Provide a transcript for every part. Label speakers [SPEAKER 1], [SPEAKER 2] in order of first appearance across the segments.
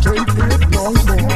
[SPEAKER 1] Take it long, long.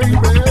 [SPEAKER 1] baby.